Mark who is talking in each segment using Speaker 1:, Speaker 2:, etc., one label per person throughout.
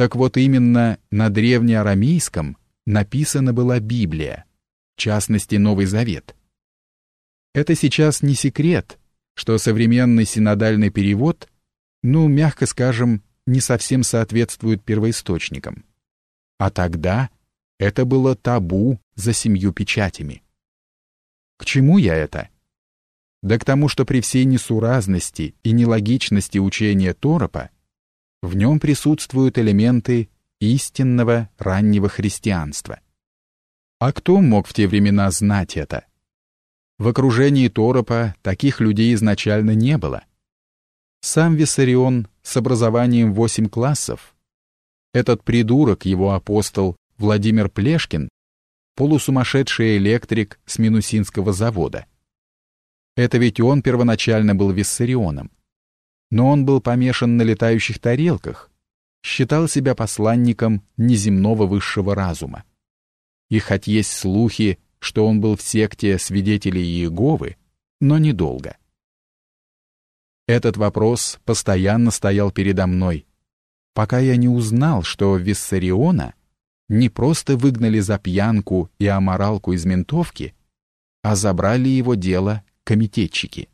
Speaker 1: Так вот именно на древнеарамейском написана была Библия, в частности Новый Завет. Это сейчас не секрет, что современный синодальный перевод, ну, мягко скажем, не совсем соответствует первоисточникам. А тогда это было табу за семью печатями. К чему я это? Да к тому, что при всей несуразности и нелогичности учения Торопа в нем присутствуют элементы истинного раннего христианства. А кто мог в те времена знать это? В окружении Торопа таких людей изначально не было. Сам Виссарион с образованием 8 классов, этот придурок, его апостол Владимир Плешкин, полусумасшедший электрик с Минусинского завода. Это ведь он первоначально был Виссарионом. Но он был помешан на летающих тарелках, считал себя посланником неземного высшего разума. И хоть есть слухи, что он был в секте свидетелей Иеговы, но недолго. Этот вопрос постоянно стоял передо мной, пока я не узнал, что Виссариона не просто выгнали за пьянку и аморалку из ментовки, а забрали его дело комитетчики.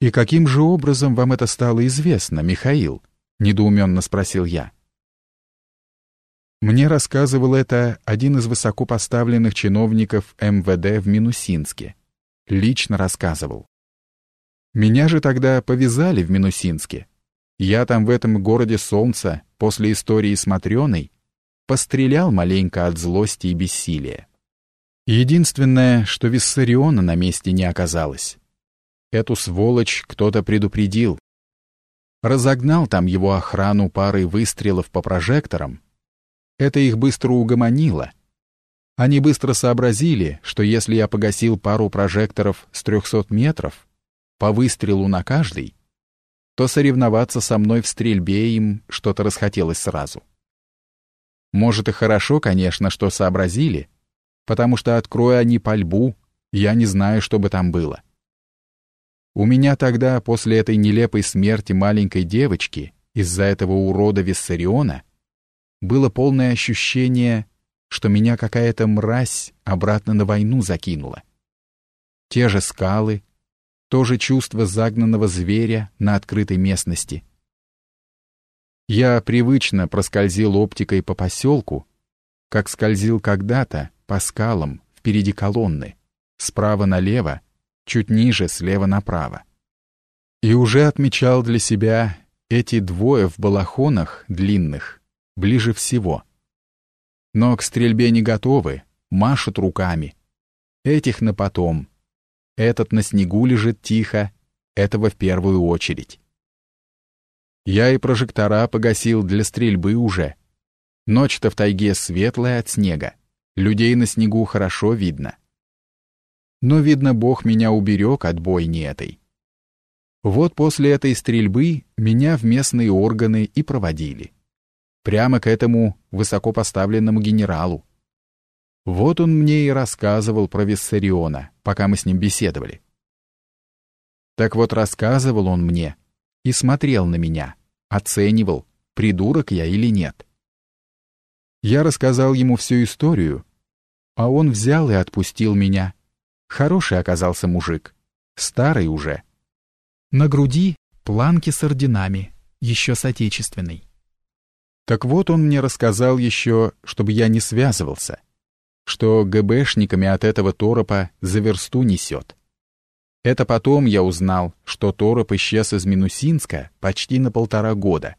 Speaker 1: «И каким же образом вам это стало известно, Михаил?» — недоуменно спросил я. Мне рассказывал это один из высокопоставленных чиновников МВД в Минусинске. Лично рассказывал. Меня же тогда повязали в Минусинске. Я там в этом городе солнца, после истории с Матрёной, пострелял маленько от злости и бессилия. Единственное, что Виссариона на месте не оказалось. Эту сволочь кто-то предупредил. Разогнал там его охрану парой выстрелов по прожекторам. Это их быстро угомонило. Они быстро сообразили, что если я погасил пару прожекторов с 300 метров, по выстрелу на каждый, то соревноваться со мной в стрельбе им что-то расхотелось сразу. Может и хорошо, конечно, что сообразили, потому что откроя они пальбу, я не знаю, что бы там было. У меня тогда, после этой нелепой смерти маленькой девочки, из-за этого урода Виссариона, было полное ощущение, что меня какая-то мразь обратно на войну закинула. Те же скалы, то же чувство загнанного зверя на открытой местности, я привычно проскользил оптикой по поселку, как скользил когда-то по скалам впереди колонны, справа налево, чуть ниже слева направо. И уже отмечал для себя эти двое в балахонах длинных, ближе всего. Но к стрельбе не готовы, машут руками. Этих на потом. Этот на снегу лежит тихо, этого в первую очередь. Я и прожектора погасил для стрельбы уже. Ночь-то в тайге светлая от снега. Людей на снегу хорошо видно. Но, видно, Бог меня уберег от бойни этой. Вот после этой стрельбы меня в местные органы и проводили. Прямо к этому высокопоставленному генералу. Вот он мне и рассказывал про Виссариона, пока мы с ним беседовали. Так вот рассказывал он мне и смотрел на меня, оценивал, придурок я или нет. Я рассказал ему всю историю, а он взял и отпустил меня. Хороший оказался мужик, старый уже. На груди планки с орденами, еще с отечественной. Так вот он мне рассказал еще, чтобы я не связывался, что ГБшниками от этого торопа за версту несет. Это потом я узнал, что Тороп исчез из Минусинска почти на полтора года,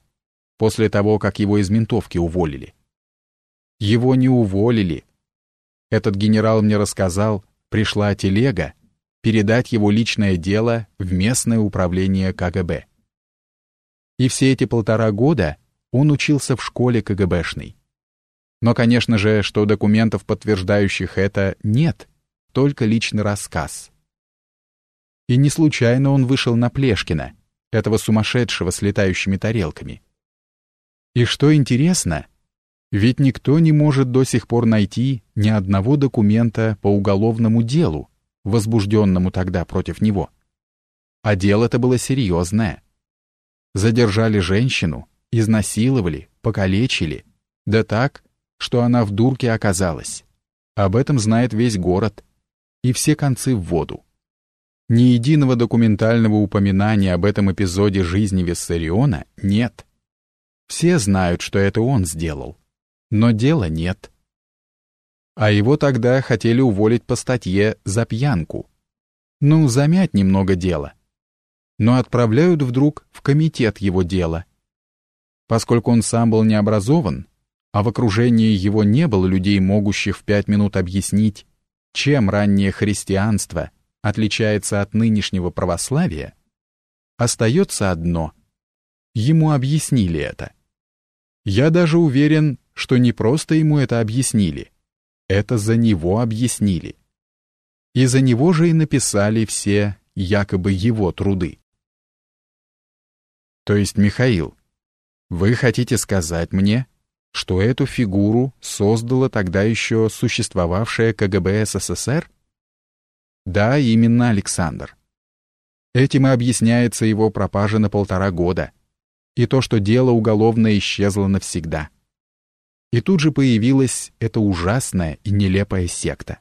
Speaker 1: после того, как его из ментовки уволили. Его не уволили. Этот генерал мне рассказал, пришла телега, передать его личное дело в местное управление КГБ. И все эти полтора года он учился в школе КГБшной. Но, конечно же, что документов, подтверждающих это, нет, только личный рассказ. И не случайно он вышел на Плешкина, этого сумасшедшего с летающими тарелками. И что интересно, ведь никто не может до сих пор найти ни одного документа по уголовному делу, возбужденному тогда против него. А дело-то было серьезное. Задержали женщину, изнасиловали, покалечили. Да так, что она в дурке оказалась. Об этом знает весь город. И все концы в воду. Ни единого документального упоминания об этом эпизоде жизни Виссариона нет. Все знают, что это он сделал. Но дела нет. А его тогда хотели уволить по статье за пьянку. Ну, замять немного дело. Но отправляют вдруг в комитет его дела. Поскольку он сам был не образован, а в окружении его не было людей, могущих в пять минут объяснить, чем раннее христианство отличается от нынешнего православия, остается одно. Ему объяснили это. Я даже уверен, что не просто ему это объяснили, это за него объяснили. И за него же и написали все якобы его труды. То есть, Михаил, вы хотите сказать мне, что эту фигуру создала тогда еще существовавшая КГБ СССР? Да, именно Александр. Этим и объясняется его пропажа на полтора года и то, что дело уголовное исчезло навсегда. И тут же появилась эта ужасная и нелепая секта.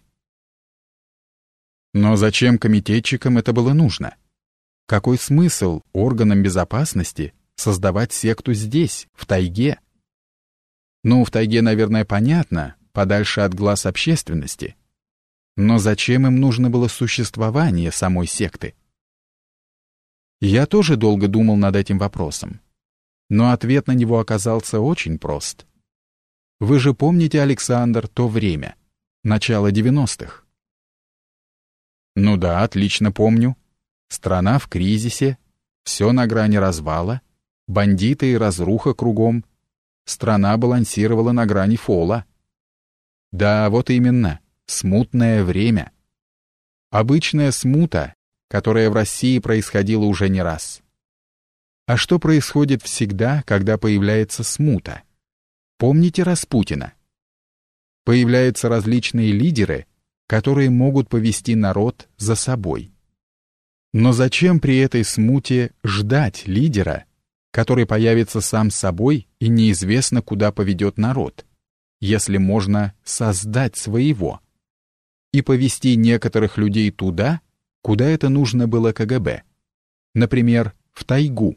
Speaker 1: Но зачем комитетчикам это было нужно? Какой смысл органам безопасности создавать секту здесь, в тайге? Ну, в тайге, наверное, понятно, подальше от глаз общественности. Но зачем им нужно было существование самой секты? Я тоже долго думал над этим вопросом. Но ответ на него оказался очень прост. Вы же помните, Александр, то время, начало 90-х? Ну да, отлично помню. Страна в кризисе, все на грани развала, бандиты и разруха кругом, страна балансировала на грани фола. Да, вот именно, смутное время. Обычная смута, которая в России происходила уже не раз. А что происходит всегда, когда появляется смута? Помните Распутина? Появляются различные лидеры, которые могут повести народ за собой. Но зачем при этой смуте ждать лидера, который появится сам собой и неизвестно, куда поведет народ, если можно создать своего и повести некоторых людей туда, куда это нужно было КГБ, например, в тайгу.